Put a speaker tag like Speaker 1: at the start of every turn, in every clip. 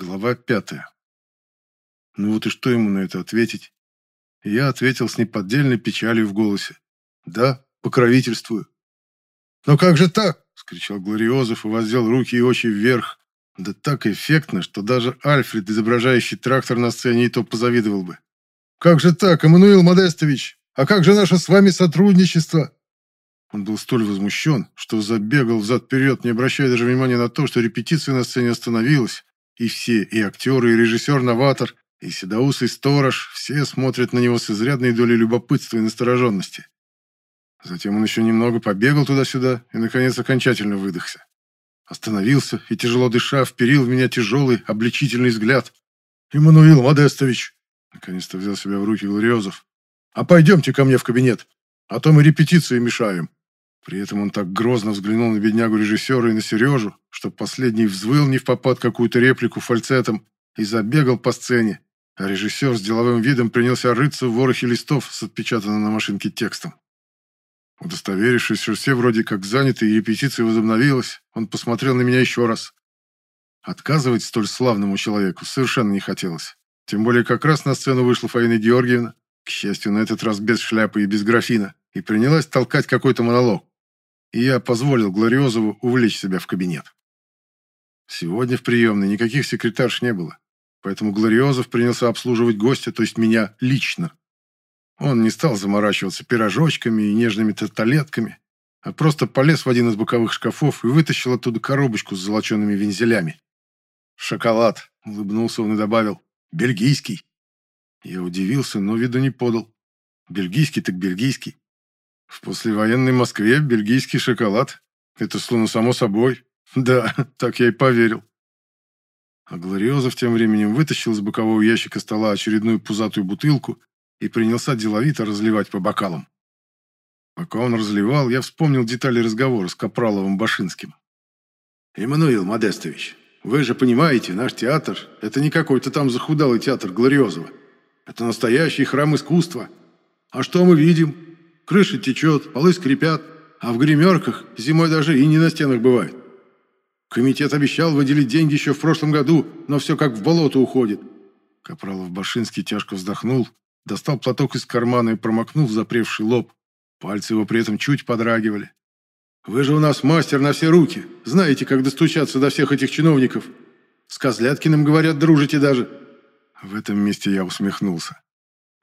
Speaker 1: Глава пятая. Ну вот и что ему на это ответить? Я ответил с неподдельной печалью в голосе. Да, покровительствую. «Но как же так?» – скричал Глориозов и воздел руки и очи вверх. Да так эффектно, что даже Альфред, изображающий трактор на сцене, и то позавидовал бы. «Как же так, Эммануил Модестович? А как же наше с вами сотрудничество?» Он был столь возмущен, что забегал взад-вперед, не обращая даже внимания на то, что репетиция на сцене остановилась, и все, и актеры, и режиссер-новатор, и седоусый сторож, все смотрят на него с изрядной долей любопытства и настороженности. Затем он еще немного побегал туда-сюда и, наконец, окончательно выдохся. Остановился и, тяжело дыша, вперил в меня тяжелый, обличительный взгляд. «Иммануил Модестович!» Наконец-то взял себя в руки Глориозов. «А пойдемте ко мне в кабинет, а то мы репетиции мешаем». При этом он так грозно взглянул на беднягу-режиссера и на Сережу, что последний взвыл не в попад какую-то реплику фальцетом и забегал по сцене, а режиссер с деловым видом принялся рыться в ворохе листов с отпечатанным на машинке текстом. Удостоверившись, что все вроде как заняты и репетиция возобновилась, он посмотрел на меня еще раз. Отказывать столь славному человеку совершенно не хотелось. Тем более как раз на сцену вышла Фаина Георгиевна, к счастью, на этот раз без шляпы и без графина, и принялась толкать какой-то монолог. И я позволил Глориозову увлечь себя в кабинет. Сегодня в приемной никаких секретарш не было, поэтому Глориозов принялся обслуживать гостя, то есть меня лично. Он не стал заморачиваться пирожочками и нежными тарталетками, а просто полез в один из боковых шкафов и вытащил оттуда коробочку с золочеными вензелями. «Шоколад», — улыбнулся он и добавил, — «бельгийский». Я удивился, но виду не подал. Бельгийский так бельгийский. В послевоенной Москве бельгийский шоколад. Это словно само собой. Да, так я и поверил. А Глориозов тем временем вытащил из бокового ящика стола очередную пузатую бутылку и принялся деловито разливать по бокалам. Пока он разливал, я вспомнил детали разговора с Капраловым Башинским. «Эммануил Модестович, вы же понимаете, наш театр – это не какой-то там захудалый театр Глориозова. Это настоящий храм искусства. А что мы видим? Крыша течет, полы скрипят, а в гримерках зимой даже и не на стенах бывает. Комитет обещал выделить деньги еще в прошлом году, но все как в болото уходит. Капралов Башинский тяжко вздохнул, достал платок из кармана и промокнул запревший лоб. Пальцы его при этом чуть подрагивали. «Вы же у нас мастер на все руки. Знаете, как достучаться до всех этих чиновников. С Козляткиным, говорят, дружите даже». В этом месте я усмехнулся.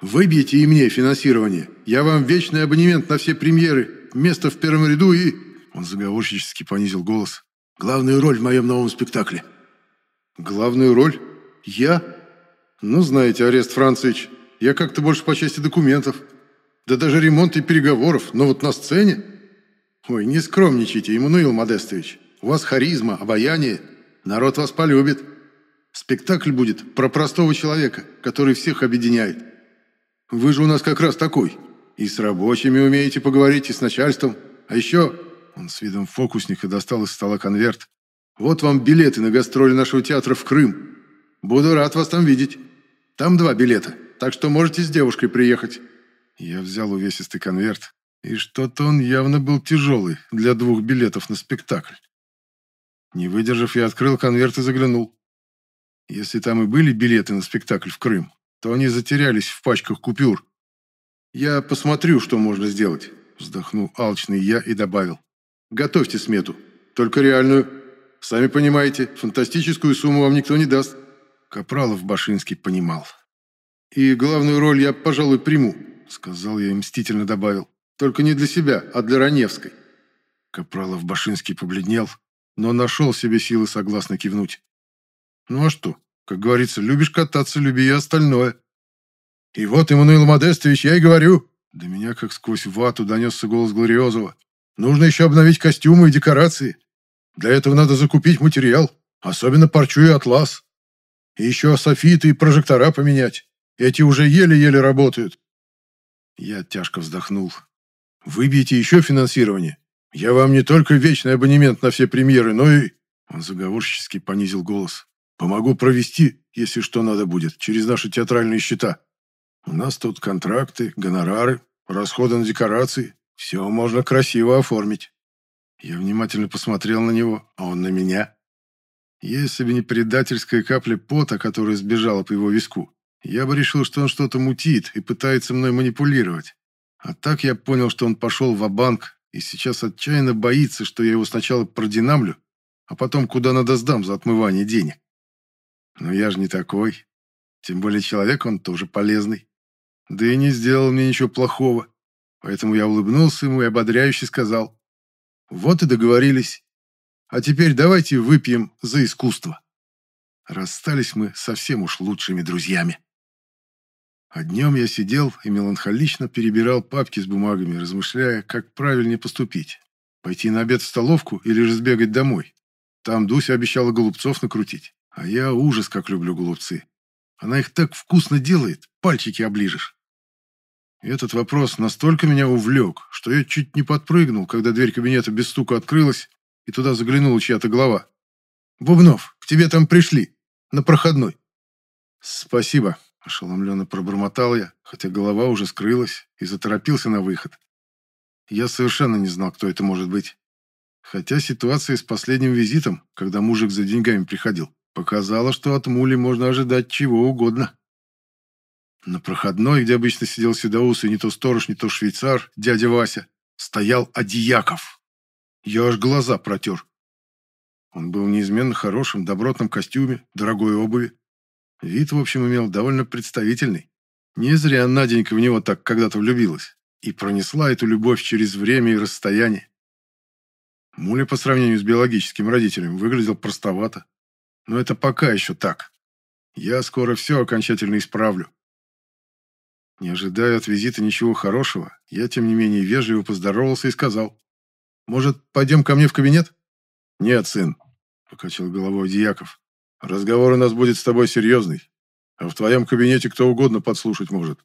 Speaker 1: «Выбьете и мне финансирование. Я вам вечный абонемент на все премьеры, место в первом ряду и...» Он заговорщически понизил голос. Главную роль в моем новом спектакле». «Главную роль? Я? Ну, знаете, Арест Францевич, я как-то больше по части документов. Да даже ремонт и переговоров, но вот на сцене...» «Ой, не скромничайте, Иммануил Модестович. У вас харизма, обаяние. Народ вас полюбит. Спектакль будет про простого человека, который всех объединяет. Вы же у нас как раз такой. И с рабочими умеете поговорить, и с начальством. А еще он с видом фокусника достал из стола конверт. «Вот вам билеты на гастроли нашего театра в Крым. Буду рад вас там видеть. Там два билета, так что можете с девушкой приехать». Я взял увесистый конверт, и что-то он явно был тяжелый для двух билетов на спектакль. Не выдержав, я открыл конверт и заглянул. Если там и были билеты на спектакль в Крым, то они затерялись в пачках купюр. «Я посмотрю, что можно сделать», — вздохнул алчный я и добавил. Готовьте смету. Только реальную. Сами понимаете, фантастическую сумму вам никто не даст. Капралов Башинский понимал. И главную роль я, пожалуй, приму, сказал я и мстительно добавил. Только не для себя, а для Раневской. Капралов Башинский побледнел, но нашел себе силы согласно кивнуть. Ну а что? Как говорится, любишь кататься, люби и остальное. И вот, Эммануил Модестович, я и говорю. До меня, как сквозь вату, донесся голос Глориозова. Нужно еще обновить костюмы и декорации. Для этого надо закупить материал, особенно парчу и атлас. И еще софиты и прожектора поменять. Эти уже еле-еле работают. Я тяжко вздохнул. Выбейте еще финансирование. Я вам не только вечный абонемент на все премьеры, но и... Он заговорчески понизил голос. Помогу провести, если что надо будет, через наши театральные счета. У нас тут контракты, гонорары, расходы на декорации. Все можно красиво оформить. Я внимательно посмотрел на него, а он на меня. Если бы не предательская капля пота, которая сбежала по его виску, я бы решил, что он что-то мутит и пытается мной манипулировать. А так я понял, что он пошел в банк и сейчас отчаянно боится, что я его сначала продинамлю, а потом куда надо сдам за отмывание денег. Но я же не такой. Тем более человек он тоже полезный. Да и не сделал мне ничего плохого. Поэтому я улыбнулся ему и ободряюще сказал. Вот и договорились. А теперь давайте выпьем за искусство. Расстались мы совсем уж лучшими друзьями. А днем я сидел и меланхолично перебирал папки с бумагами, размышляя, как правильнее поступить. Пойти на обед в столовку или же сбегать домой. Там Дуся обещала голубцов накрутить. А я ужас как люблю голубцы. Она их так вкусно делает, пальчики оближешь. Этот вопрос настолько меня увлек, что я чуть не подпрыгнул, когда дверь кабинета без стука открылась, и туда заглянула чья-то голова. «Бубнов, к тебе там пришли. На проходной». «Спасибо», – ошеломленно пробормотал я, хотя голова уже скрылась, и заторопился на выход. Я совершенно не знал, кто это может быть. Хотя ситуация с последним визитом, когда мужик за деньгами приходил, показала, что от мули можно ожидать чего угодно. На проходной, где обычно сидел Седоус и не то сторож, не то швейцар, дядя Вася, стоял Адияков. Я аж глаза протер. Он был неизменно хорошим, добротном костюме, дорогой обуви. Вид, в общем, имел довольно представительный. Не зря Наденька в него так когда-то влюбилась и пронесла эту любовь через время и расстояние. Муля по сравнению с биологическим родителем выглядел простовато. Но это пока еще так. Я скоро все окончательно исправлю. Не ожидая от визита ничего хорошего, я, тем не менее, вежливо поздоровался и сказал. «Может, пойдем ко мне в кабинет?» «Нет, сын», — покачал головой Дьяков. «Разговор у нас будет с тобой серьезный, а в твоем кабинете кто угодно подслушать может.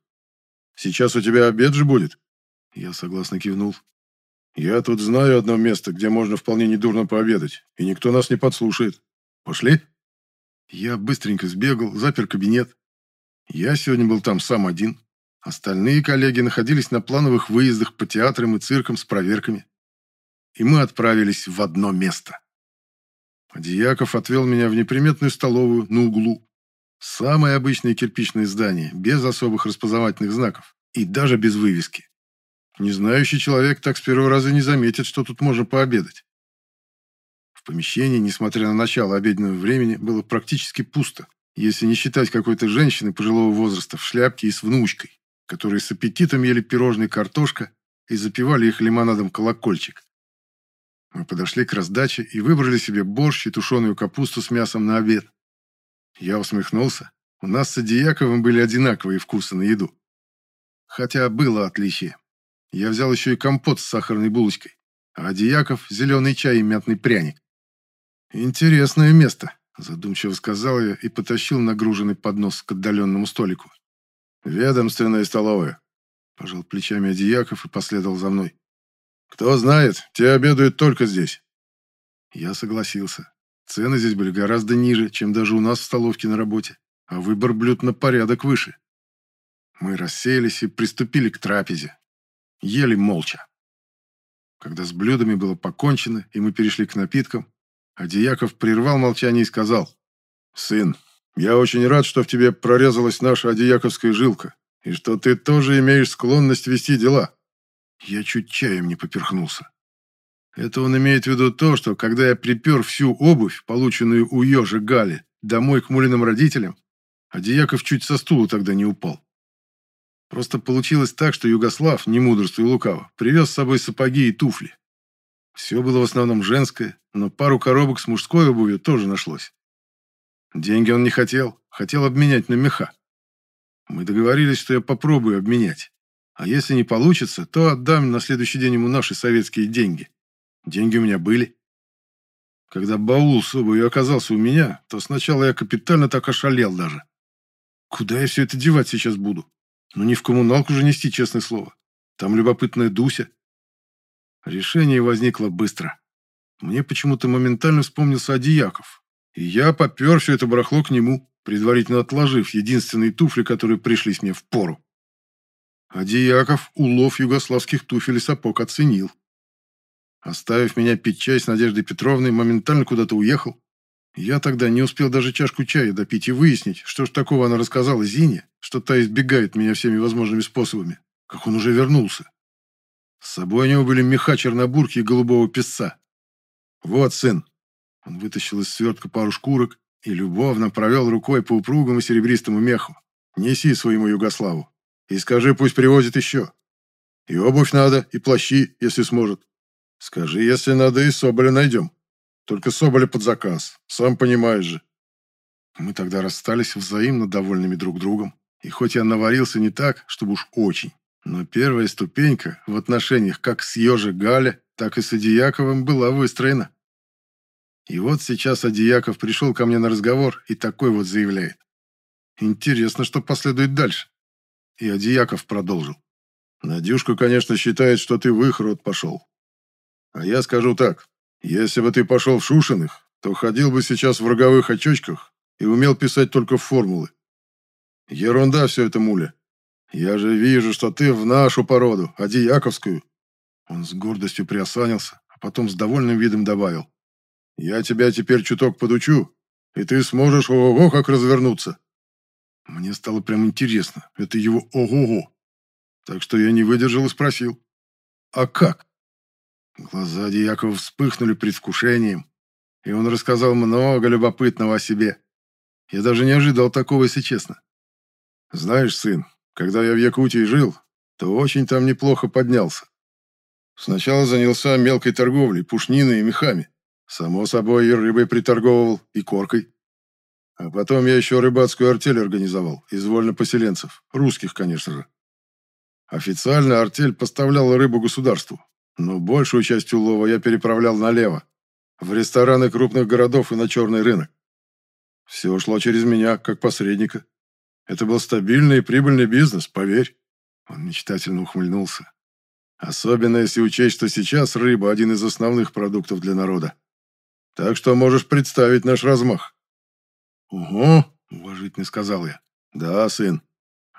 Speaker 1: Сейчас у тебя обед же будет?» Я согласно кивнул. «Я тут знаю одно место, где можно вполне недурно пообедать, и никто нас не подслушает. Пошли?» Я быстренько сбегал, запер кабинет. Я сегодня был там сам один. Остальные коллеги находились на плановых выездах по театрам и циркам с проверками. И мы отправились в одно место. Дьяков отвел меня в неприметную столовую на углу. Самое обычное кирпичное здание, без особых распознавательных знаков и даже без вывески. Незнающий человек так с первого раза не заметит, что тут можно пообедать. В помещении, несмотря на начало обеденного времени, было практически пусто, если не считать какой-то женщины пожилого возраста в шляпке и с внучкой которые с аппетитом ели пирожные картошка и запивали их лимонадом колокольчик. Мы подошли к раздаче и выбрали себе борщ и тушеную капусту с мясом на обед. Я усмехнулся. У нас с Адияковым были одинаковые вкусы на еду. Хотя было отличие. Я взял еще и компот с сахарной булочкой, а Адияков – зеленый чай и мятный пряник. «Интересное место», – задумчиво сказал я и потащил нагруженный поднос к отдаленному столику. «Ведомственная столовая», – пожал плечами Адияков и последовал за мной. «Кто знает, те обедают только здесь». Я согласился. Цены здесь были гораздо ниже, чем даже у нас в столовке на работе, а выбор блюд на порядок выше. Мы расселись и приступили к трапезе. Ели молча. Когда с блюдами было покончено, и мы перешли к напиткам, Адияков прервал молчание и сказал, «Сын, я очень рад, что в тебе прорезалась наша одияковская жилка, и что ты тоже имеешь склонность вести дела. Я чуть чаем не поперхнулся. Это он имеет в виду то, что когда я припер всю обувь, полученную у ежа Гали, домой к Мулиным родителям, Адияков чуть со стула тогда не упал. Просто получилось так, что Югослав, не мудрствуя лукаво, привез с собой сапоги и туфли. Все было в основном женское, но пару коробок с мужской обувью тоже нашлось. Деньги он не хотел, хотел обменять на меха. Мы договорились, что я попробую обменять. А если не получится, то отдам на следующий день ему наши советские деньги. Деньги у меня были. Когда баул с обувью оказался у меня, то сначала я капитально так ошалел даже. Куда я все это девать сейчас буду? Ну не в коммуналку же нести, честное слово. Там любопытная Дуся. Решение возникло быстро. Мне почему-то моментально вспомнился Адияков, и я попер все это барахло к нему, предварительно отложив единственные туфли, которые пришлись мне в пору. А Дьяков улов югославских туфель и сапог оценил. Оставив меня пить чай с Надеждой Петровной, моментально куда-то уехал. Я тогда не успел даже чашку чая допить и выяснить, что ж такого она рассказала Зине, что та избегает меня всеми возможными способами, как он уже вернулся. С собой у него были меха чернобурки и голубого песца. «Вот, сын!» Он вытащил из свертка пару шкурок и любовно провел рукой по упругому серебристому меху. «Неси своему Югославу и скажи, пусть привозит еще. И обувь надо, и плащи, если сможет. Скажи, если надо, и Соболя найдем. Только Соболя под заказ, сам понимаешь же». Мы тогда расстались взаимно довольными друг другом. И хоть я наварился не так, чтобы уж очень, но первая ступенька в отношениях как с Ёжи Галя, так и с Адияковым была выстроена. И вот сейчас Адияков пришел ко мне на разговор и такой вот заявляет. Интересно, что последует дальше. И Адияков продолжил. Надюшка, конечно, считает, что ты в их род пошел. А я скажу так. Если бы ты пошел в Шушиных, то ходил бы сейчас в роговых очочках и умел писать только формулы. Ерунда все это, муля. Я же вижу, что ты в нашу породу, Адияковскую. Он с гордостью приосанился, а потом с довольным видом добавил. Я тебя теперь чуток подучу, и ты сможешь ого-го как развернуться. Мне стало прям интересно. Это его ого-го. Так что я не выдержал и спросил. А как? Глаза Дьякова вспыхнули предвкушением, и он рассказал много любопытного о себе. Я даже не ожидал такого, если честно. Знаешь, сын, когда я в Якутии жил, то очень там неплохо поднялся. Сначала занялся мелкой торговлей, пушниной и мехами. Само собой, и рыбой приторговывал, и коркой. А потом я еще рыбацкую артель организовал, из вольнопоселенцев, русских, конечно же. Официально артель поставляла рыбу государству, но большую часть улова я переправлял налево, в рестораны крупных городов и на черный рынок. Все шло через меня, как посредника. Это был стабильный и прибыльный бизнес, поверь. Он мечтательно ухмыльнулся. Особенно если учесть, что сейчас рыба – один из основных продуктов для народа. Так что можешь представить наш размах». «Ого!» – уважительно сказал я. «Да, сын».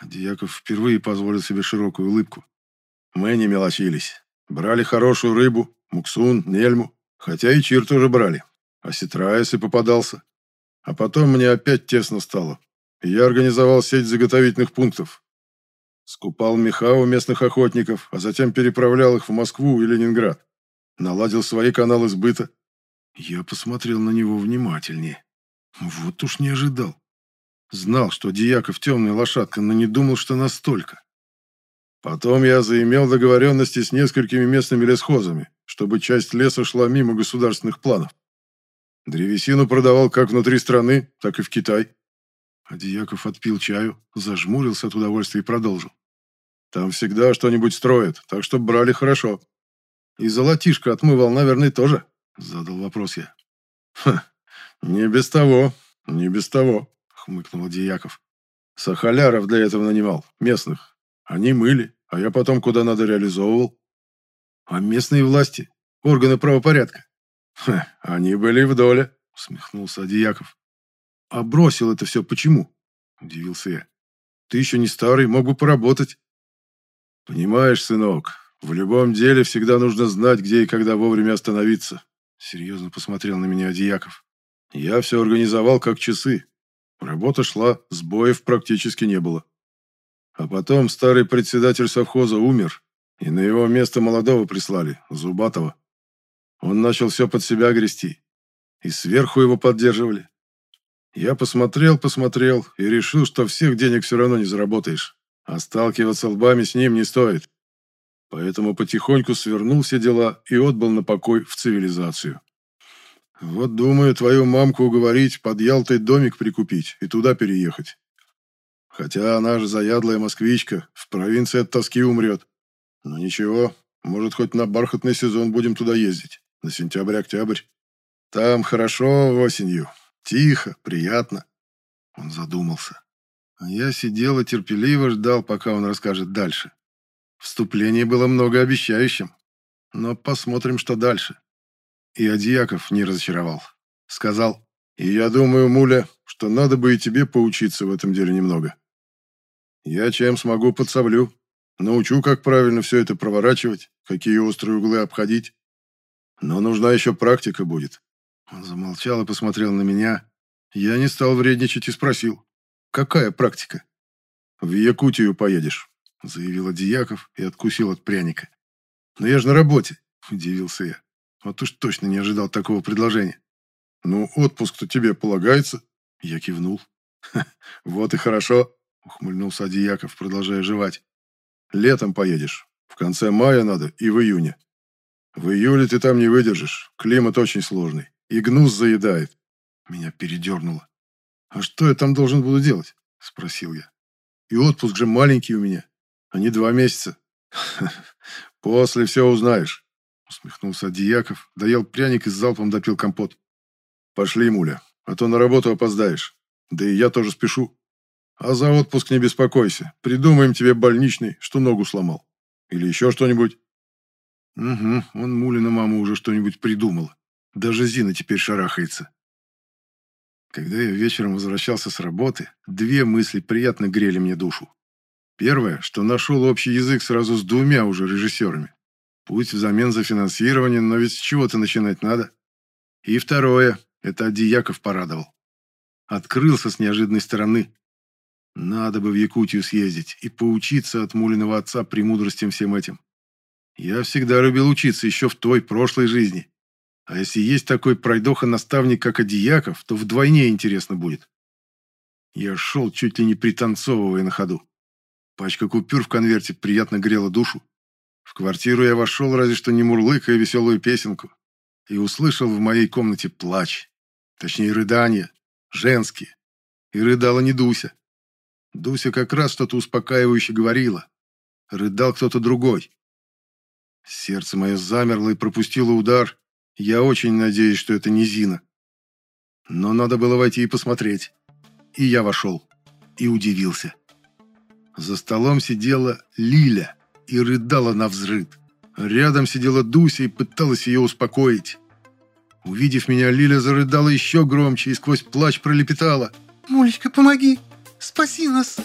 Speaker 1: Дьяков впервые позволил себе широкую улыбку. «Мы не мелочились. Брали хорошую рыбу, муксун, нельму. Хотя и чир тоже брали. А сетра, если попадался. А потом мне опять тесно стало. Я организовал сеть заготовительных пунктов. Скупал меха у местных охотников, а затем переправлял их в Москву и Ленинград. Наладил свои каналы сбыта. Я посмотрел на него внимательнее. Вот уж не ожидал. Знал, что Дьяков темная лошадка, но не думал, что настолько. Потом я заимел договоренности с несколькими местными лесхозами, чтобы часть леса шла мимо государственных планов. Древесину продавал как внутри страны, так и в Китай. А Дьяков отпил чаю, зажмурился от удовольствия и продолжил. Там всегда что-нибудь строят, так что брали хорошо. И золотишко отмывал, наверное, тоже. Задал вопрос я. «Ха, не без того, не без того», — хмыкнул Дьяков. «Сахаляров для этого нанимал, местных. Они мыли, а я потом куда надо реализовывал. А местные власти, органы правопорядка?» «Ха, они были в доле», — усмехнулся Дьяков. «А бросил это все почему?» — удивился я. «Ты еще не старый, мог бы поработать». «Понимаешь, сынок, в любом деле всегда нужно знать, где и когда вовремя остановиться», Серьезно посмотрел на меня Дьяков. Я все организовал как часы. Работа шла, сбоев практически не было. А потом старый председатель совхоза умер, и на его место молодого прислали, Зубатова. Он начал все под себя грести. И сверху его поддерживали. Я посмотрел, посмотрел и решил, что всех денег все равно не заработаешь. А сталкиваться лбами с ним не стоит. Поэтому потихоньку свернул все дела и отбыл на покой в цивилизацию. Вот думаю, твою мамку уговорить под Ялтой домик прикупить и туда переехать. Хотя она же заядлая москвичка, в провинции от тоски умрет. Но ничего, может, хоть на бархатный сезон будем туда ездить, на сентябрь-октябрь. Там хорошо осенью, тихо, приятно. Он задумался. А я сидел и терпеливо ждал, пока он расскажет дальше. Вступление было многообещающим. Но посмотрим, что дальше. И Адьяков не разочаровал. Сказал, и я думаю, Муля, что надо бы и тебе поучиться в этом деле немного. Я чем смогу подсоблю. Научу, как правильно все это проворачивать, какие острые углы обходить. Но нужна еще практика будет. Он замолчал и посмотрел на меня. Я не стал вредничать и спросил. «Какая практика?» «В Якутию поедешь», — заявил Дьяков и откусил от пряника. «Но я же на работе», — удивился я. Вот уж точно не ожидал такого предложения. «Ну, отпуск-то тебе полагается?» Я кивнул. «Вот и хорошо», — ухмыльнулся Дьяков, продолжая жевать. «Летом поедешь. В конце мая надо и в июне. В июле ты там не выдержишь. Климат очень сложный. И гнус заедает. Меня передернуло. А что я там должен буду делать? Спросил я. И отпуск же маленький у меня. А не два месяца. После все узнаешь. Усмехнулся Дьяков, доел пряник и с залпом допил компот. Пошли, муля, а то на работу опоздаешь. Да и я тоже спешу. А за отпуск не беспокойся. Придумаем тебе больничный, что ногу сломал. Или еще что-нибудь. Угу, он Мулина мама уже что-нибудь придумала. Даже Зина теперь шарахается. Когда я вечером возвращался с работы, две мысли приятно грели мне душу. Первое, что нашел общий язык сразу с двумя уже режиссерами. Пусть взамен за финансирование, но ведь с чего-то начинать надо. И второе, это Адияков порадовал. Открылся с неожиданной стороны. Надо бы в Якутию съездить и поучиться от Мулиного отца премудростям всем этим. Я всегда любил учиться еще в той прошлой жизни. А если есть такой пройдоха-наставник, как Адияков, то вдвойне интересно будет. Я шел, чуть ли не пританцовывая на ходу. Пачка купюр в конверте приятно грела душу. В квартиру я вошел, разве что не мурлыкая веселую песенку, и услышал в моей комнате плач. Точнее, рыдания. Женские. И рыдала не Дуся. Дуся как раз что-то успокаивающе говорила. Рыдал кто-то другой. Сердце мое замерло и пропустило удар. Я очень надеюсь, что это не Зина. Но надо было войти и посмотреть. И я вошел. И удивился. За столом сидела Лиля и рыдала на взрыд. Рядом сидела Дуся и пыталась ее успокоить. Увидев меня, Лиля зарыдала еще громче и сквозь плач пролепетала.
Speaker 2: «Мулечка, помоги! Спаси нас!»